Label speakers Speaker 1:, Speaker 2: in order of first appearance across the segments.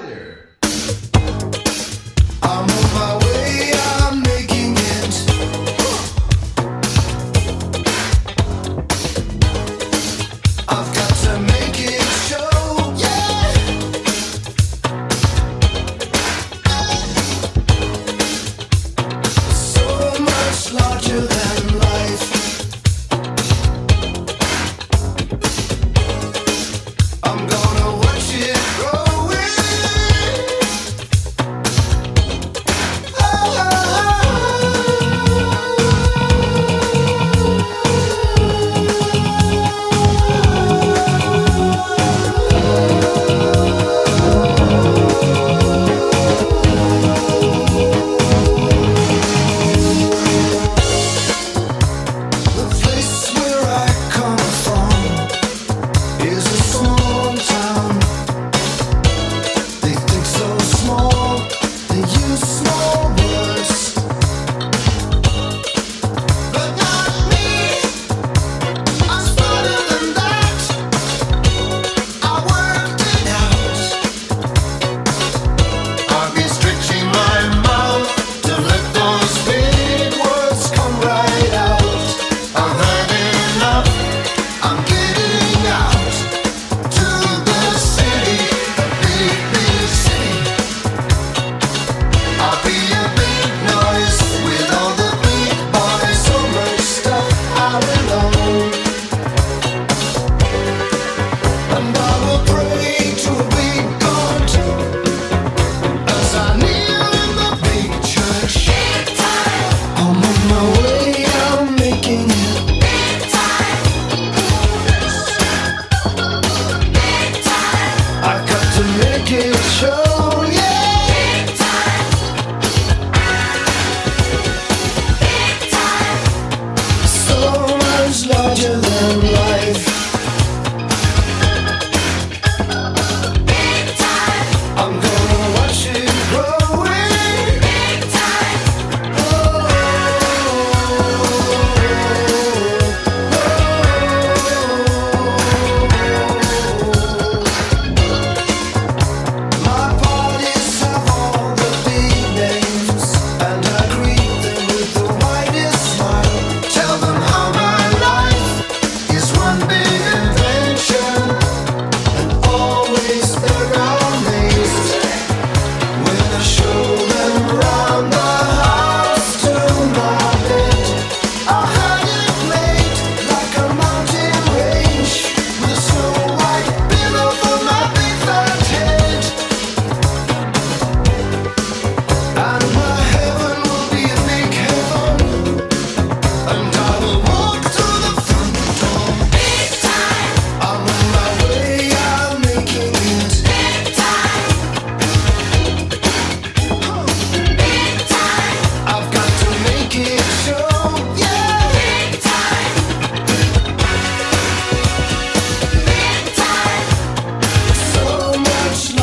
Speaker 1: There.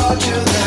Speaker 1: called you